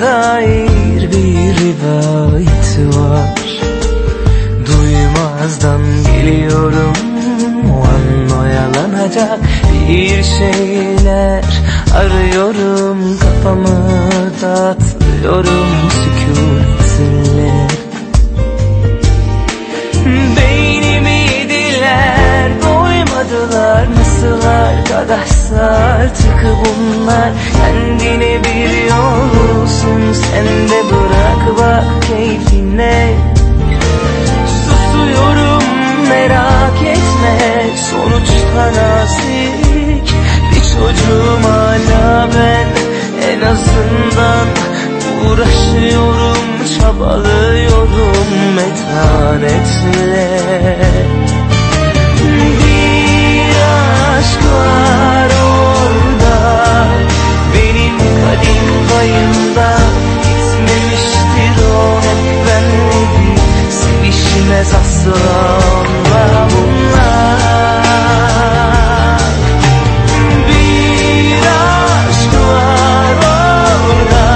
Dair bir rivayet var. Duymazdan geliyorum. O an oyalanacak bir şeyler Arıyorum. Kafamı dağıtıyorum sen de bırak bak keyfine. Susuyorum merak etme. Sonuçta nazik Bir çocuğum hala ben. En azından Uğraşıyorum çabalıyorum. Metanetle Onunla bunlar Bir aşk orada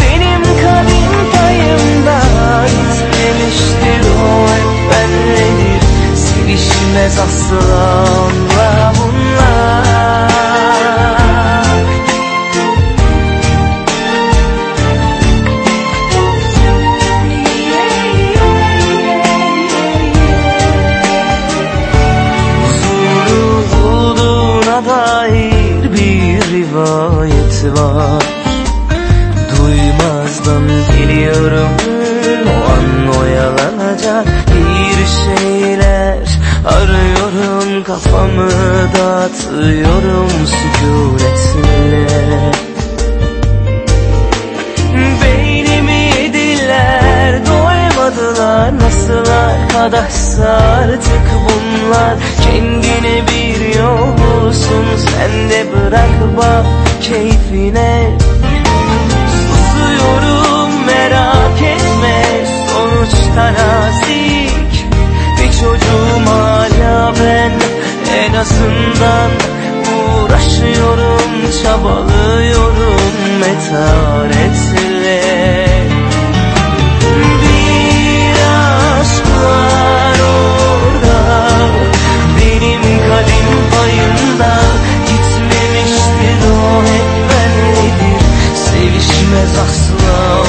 Benim kadim payımda Gitmemiştir o hep benledir Sevişmez asla dair bir rivayet var. Duymazdan geliyorum o an oyalanacak bir şeyler. Arıyorum kafamı dağıtıyorum sükunetle Beynimi yediler doymadılar Nasıl arkadaşsa artık en azından Uğraşıyorum çabalıyorum metanetle Bir aşk var orada Benim kadim payımda Gitmemiştir o hep benledir Sevişmez asla